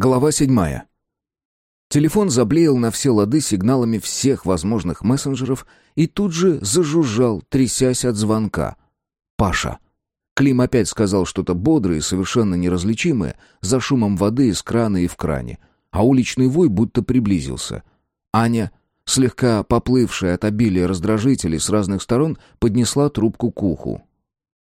Глава седьмая. Телефон заблеял на все лады сигналами всех возможных мессенджеров и тут же зажужжал, трясясь от звонка. Паша. Клим опять сказал что-то бодрое и совершенно неразличимое за шумом воды из крана и в кране, а уличный вой будто приблизился. Аня, слегка поплывшая от обилия раздражителей с разных сторон, поднесла трубку к уху.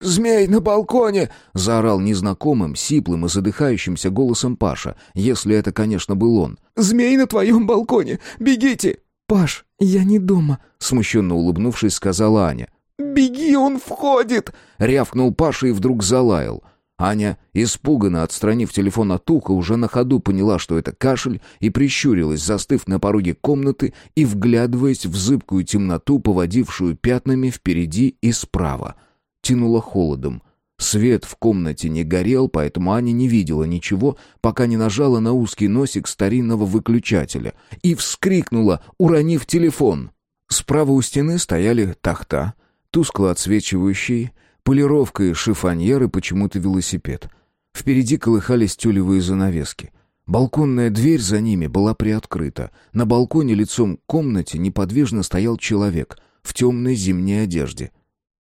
«Змей на балконе!» — заорал незнакомым, сиплым и задыхающимся голосом Паша, если это, конечно, был он. «Змей на твоем балконе! Бегите!» «Паш, я не дома», — смущенно улыбнувшись, сказала Аня. «Беги, он входит!» — рявкнул Паша и вдруг залаял. Аня, испуганно отстранив телефон от уха, уже на ходу поняла, что это кашель, и прищурилась, застыв на пороге комнаты и вглядываясь в зыбкую темноту, поводившую пятнами впереди и справа — тянуло холодом. Свет в комнате не горел, поэтому Аня не видела ничего, пока не нажала на узкий носик старинного выключателя и вскрикнула, уронив телефон. Справа у стены стояли тахта, тускло отсвечивающий, полировка и шифоньер и почему-то велосипед. Впереди колыхались тюлевые занавески. Балконная дверь за ними была приоткрыта. На балконе лицом к комнате неподвижно стоял человек в темной зимней одежде.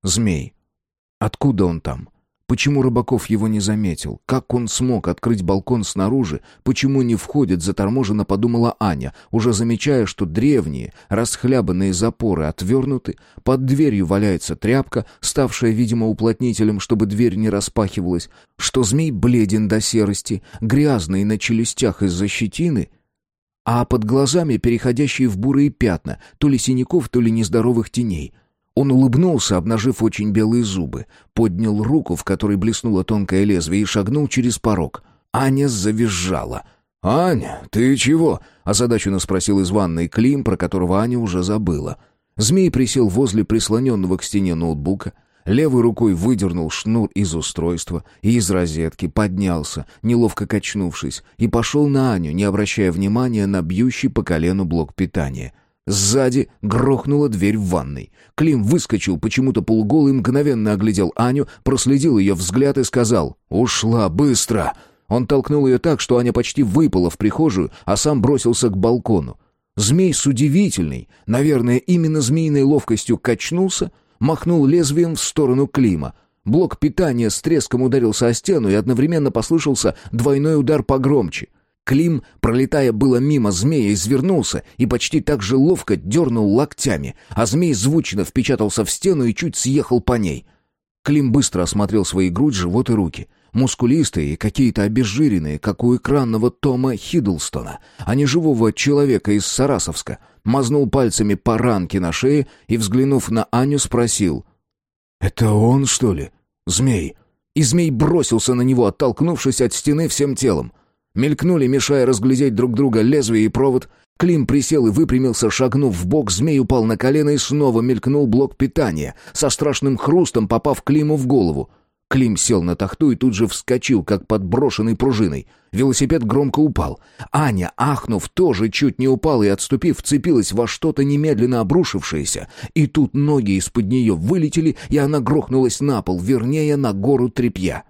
Змей. Откуда он там? Почему Рыбаков его не заметил? Как он смог открыть балкон снаружи? Почему не входит, заторможенно подумала Аня, уже замечая, что древние, расхлябанные запоры отвернуты, под дверью валяется тряпка, ставшая, видимо, уплотнителем, чтобы дверь не распахивалась, что змей бледен до серости, грязный на челюстях из-за щетины, а под глазами переходящие в бурые пятна, то ли синяков, то ли нездоровых теней — он улыбнулся, обнажив очень белые зубы, поднял руку, в которой блеснуло тонкое лезвие, и шагнул через порог. Аня завизжала. «Аня, ты чего?» — озадаченно спросил из ванной Клим, про которого Аня уже забыла. Змей присел возле прислоненного к стене ноутбука, левой рукой выдернул шнур из устройства и из розетки, поднялся, неловко качнувшись, и пошел на Аню, не обращая внимания на бьющий по колену блок питания — Сзади грохнула дверь в ванной. Клим выскочил почему-то полуголый, мгновенно оглядел Аню, проследил ее взгляд и сказал «Ушла быстро!». Он толкнул ее так, что Аня почти выпала в прихожую, а сам бросился к балкону. Змей с удивительной, наверное, именно змеиной ловкостью качнулся, махнул лезвием в сторону Клима. Блок питания с треском ударился о стену, и одновременно послышался двойной удар погромче — Клим, пролетая было мимо змея, извернулся и почти так же ловко дернул локтями, а змей звучно впечатался в стену и чуть съехал по ней. Клим быстро осмотрел свои грудь, живот и руки. Мускулистые и какие-то обезжиренные, как у экранного Тома Хиддлстона, а не живого человека из Сарасовска. Мазнул пальцами по ранке на шее и, взглянув на Аню, спросил. «Это он, что ли? Змей?» И змей бросился на него, оттолкнувшись от стены всем телом. Мелькнули, мешая разглядеть друг друга лезвие и провод. Клим присел и выпрямился, шагнув в бок, змей упал на колено и снова мелькнул блок питания, со страшным хрустом попав Климу в голову. Клим сел на тахту и тут же вскочил, как подброшенный пружиной. Велосипед громко упал. Аня, ахнув, тоже чуть не упала и, отступив, вцепилась во что-то немедленно обрушившееся. И тут ноги из-под нее вылетели, и она грохнулась на пол, вернее, на гору тряпья.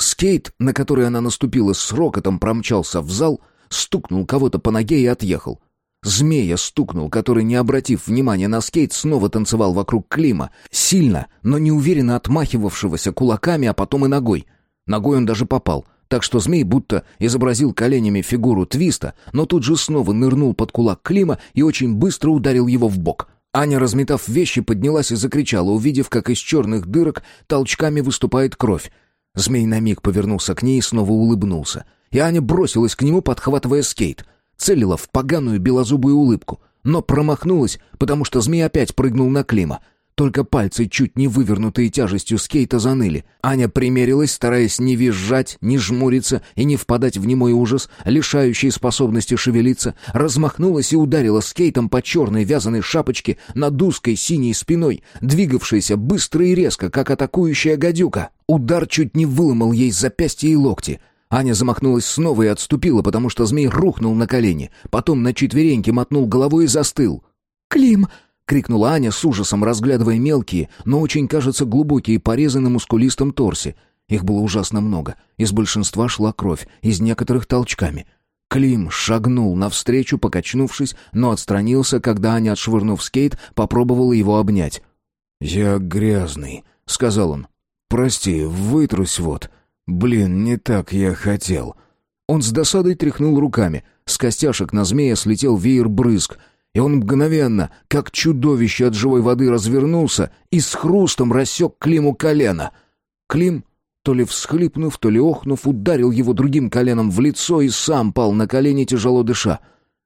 Скейт, на который она наступила с рокотом, промчался в зал, стукнул кого-то по ноге и отъехал. Змея стукнул, который, не обратив внимания на скейт, снова танцевал вокруг Клима, сильно, но неуверенно отмахивавшегося кулаками, а потом и ногой. Ногой он даже попал, так что змей будто изобразил коленями фигуру твиста, но тут же снова нырнул под кулак Клима и очень быстро ударил его в бок. Аня, разметав вещи, поднялась и закричала, увидев, как из черных дырок толчками выступает кровь. Змей на миг повернулся к ней и снова улыбнулся. И Аня бросилась к нему, подхватывая скейт. Целила в поганую белозубую улыбку. Но промахнулась, потому что змей опять прыгнул на Клима. Только пальцы, чуть не вывернутые тяжестью скейта, заныли. Аня примерилась, стараясь не визжать, не жмуриться и не впадать в немой ужас, лишающий способности шевелиться, размахнулась и ударила скейтом по черной вязаной шапочке над узкой синей спиной, двигавшейся быстро и резко, как атакующая гадюка. Удар чуть не выломал ей запястье и локти. Аня замахнулась снова и отступила, потому что змей рухнул на колени, потом на четвереньки мотнул головой и застыл. «Клим!» крикнула Аня с ужасом, разглядывая мелкие, но очень, кажется, глубокие порезы на мускулистом торсе. Их было ужасно много. Из большинства шла кровь, из некоторых толчками. Клим шагнул навстречу, покачнувшись, но отстранился, когда Аня, отшвырнув скейт, попробовала его обнять. «Я грязный», — сказал он. «Прости, вытрусь вот. Блин, не так я хотел». Он с досадой тряхнул руками. С костяшек на змея слетел веер брызг, и он мгновенно, как чудовище от живой воды, развернулся и с хрустом рассек Климу колено. Клим то ли всхлипнув, то ли охнув, ударил его другим коленом в лицо и сам пал на колени, тяжело дыша.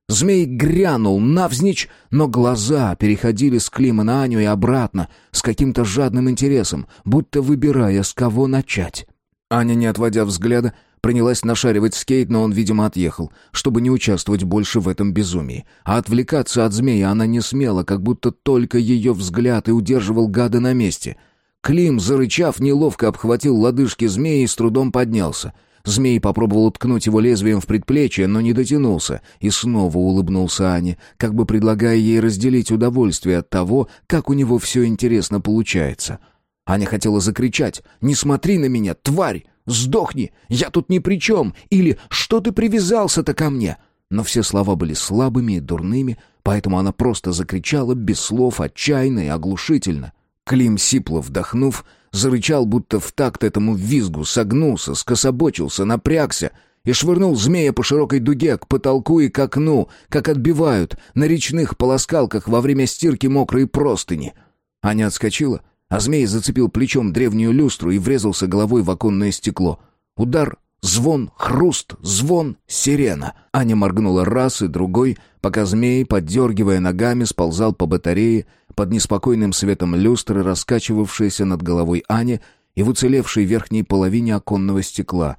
Змей грянул навзничь, но глаза переходили с Клима на Аню и обратно, с каким-то жадным интересом, будто выбирая, с кого начать. Аня, не отводя взгляда, принялась нашаривать скейт, но он, видимо, отъехал, чтобы не участвовать больше в этом безумии. А отвлекаться от змея она не смела, как будто только ее взгляд и удерживал гада на месте — Клим, зарычав, неловко обхватил лодыжки змеи и с трудом поднялся. Змей попробовал ткнуть его лезвием в предплечье, но не дотянулся, и снова улыбнулся Ане, как бы предлагая ей разделить удовольствие от того, как у него все интересно получается. Аня хотела закричать «Не смотри на меня, тварь! Сдохни! Я тут ни при чем!» или «Что ты привязался-то ко мне?» Но все слова были слабыми и дурными, поэтому она просто закричала без слов, отчаянно и оглушительно — Клим, сипло вдохнув, зарычал, будто в такт этому визгу, согнулся, скособочился, напрягся и швырнул змея по широкой дуге к потолку и к окну, как отбивают на речных полоскалках во время стирки мокрой простыни. Аня отскочила, а змей зацепил плечом древнюю люстру и врезался головой в оконное стекло. Удар Звон, хруст, звон, сирена. Аня моргнула раз и другой, пока змей, поддергивая ногами, сползал по батарее под неспокойным светом люстры, раскачивавшейся над головой Ани и в уцелевшей верхней половине оконного стекла.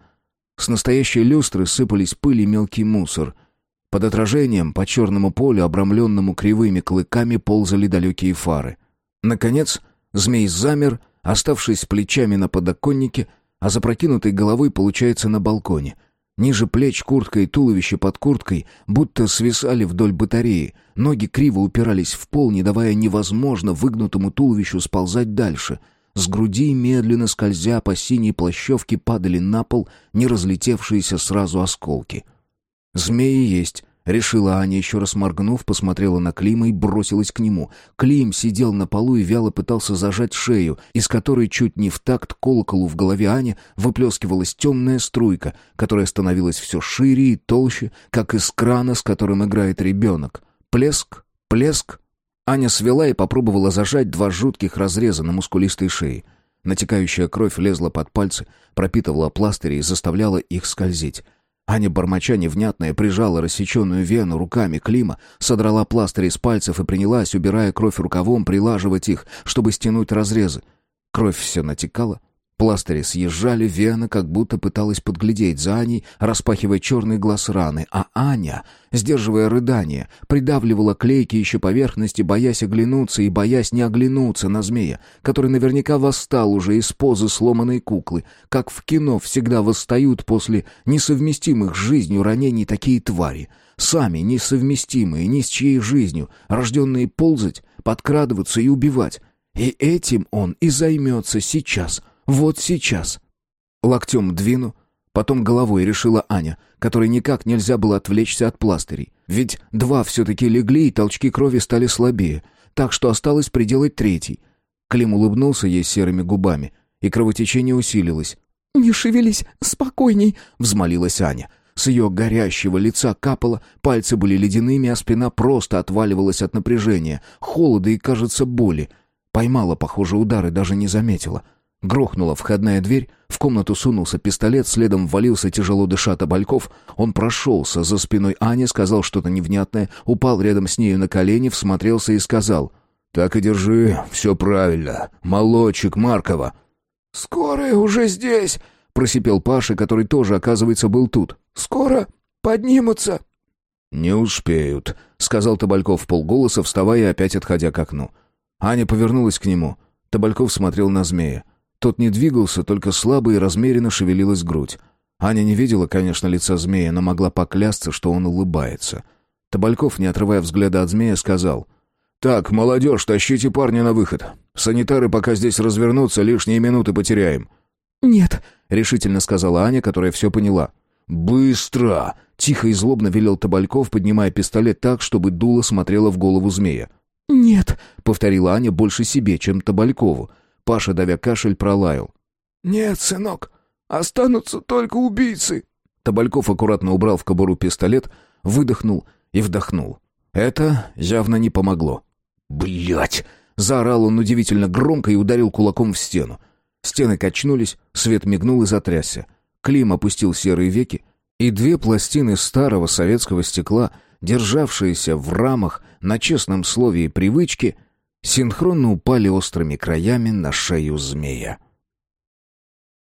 С настоящей люстры сыпались пыль и мелкий мусор. Под отражением по черному полю, обрамленному кривыми клыками, ползали далекие фары. Наконец, змей замер, оставшись плечами на подоконнике, а запрокинутой головой получается на балконе. Ниже плеч куртка и туловище под курткой будто свисали вдоль батареи, ноги криво упирались в пол, не давая невозможно выгнутому туловищу сползать дальше. С груди, медленно скользя по синей плащевке, падали на пол не разлетевшиеся сразу осколки. Змеи есть, Решила Аня, еще раз моргнув, посмотрела на Клима и бросилась к нему. Клим сидел на полу и вяло пытался зажать шею, из которой чуть не в такт колоколу в голове Ани выплескивалась темная струйка, которая становилась все шире и толще, как из крана, с которым играет ребенок. Плеск, плеск. Аня свела и попробовала зажать два жутких разреза на мускулистой шее. Натекающая кровь лезла под пальцы, пропитывала пластыри и заставляла их скользить. Аня, бормоча невнятное, прижала рассеченную вену руками Клима, содрала пластырь из пальцев и принялась, убирая кровь рукавом, прилаживать их, чтобы стянуть разрезы. Кровь все натекала, Пластыри съезжали, вена как будто пыталась подглядеть за Аней, распахивая черный глаз раны, а Аня, сдерживая рыдание, придавливала клейки еще поверхности, боясь оглянуться и боясь не оглянуться на змея, который наверняка восстал уже из позы сломанной куклы, как в кино всегда восстают после несовместимых с жизнью ранений такие твари, сами несовместимые ни с чьей жизнью, рожденные ползать, подкрадываться и убивать. И этим он и займется сейчас — вот сейчас. Локтем двину, потом головой решила Аня, которой никак нельзя было отвлечься от пластырей. Ведь два все-таки легли, и толчки крови стали слабее, так что осталось приделать третий. Клим улыбнулся ей серыми губами, и кровотечение усилилось. «Не шевелись, спокойней», — взмолилась Аня. С ее горящего лица капало, пальцы были ледяными, а спина просто отваливалась от напряжения, холода и, кажется, боли. Поймала, похоже, удар и даже не заметила — Грохнула входная дверь, в комнату сунулся пистолет, следом ввалился тяжело дыша Табальков. Он прошелся за спиной Ани, сказал что-то невнятное, упал рядом с нею на колени, всмотрелся и сказал «Так и держи, все правильно, молодчик Маркова». «Скорая уже здесь», — просипел Паша, который тоже, оказывается, был тут. «Скоро поднимутся». «Не успеют», — сказал Табальков полголоса, вставая и опять отходя к окну. Аня повернулась к нему. Табальков смотрел на змея. Тот не двигался, только слабо и размеренно шевелилась грудь. Аня не видела, конечно, лица змея, но могла поклясться, что он улыбается. Табальков, не отрывая взгляда от змея, сказал... «Так, молодежь, тащите парня на выход. Санитары пока здесь развернутся, лишние минуты потеряем». «Нет», — решительно сказала Аня, которая все поняла. «Быстро!» — Тихо и злобно велел Табальков, поднимая пистолет так, чтобы дуло смотрело в голову змея. «Нет», — повторила Аня больше себе, чем Табалькову. Паша, давя кашель, пролаял. «Нет, сынок, останутся только убийцы». Табальков аккуратно убрал в кобуру пистолет, выдохнул и вдохнул. Это явно не помогло. Блять! заорал он удивительно громко и ударил кулаком в стену. Стены качнулись, свет мигнул и затрясся. Клим опустил серые веки, и две пластины старого советского стекла, державшиеся в рамах на честном слове и привычке, синхронно упали острыми краями на шею змея.